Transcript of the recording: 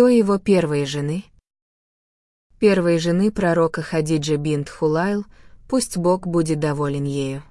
Кто его первые жены? Первой жены пророка Хадиджа бинт Хулайл, пусть Бог будет доволен ею.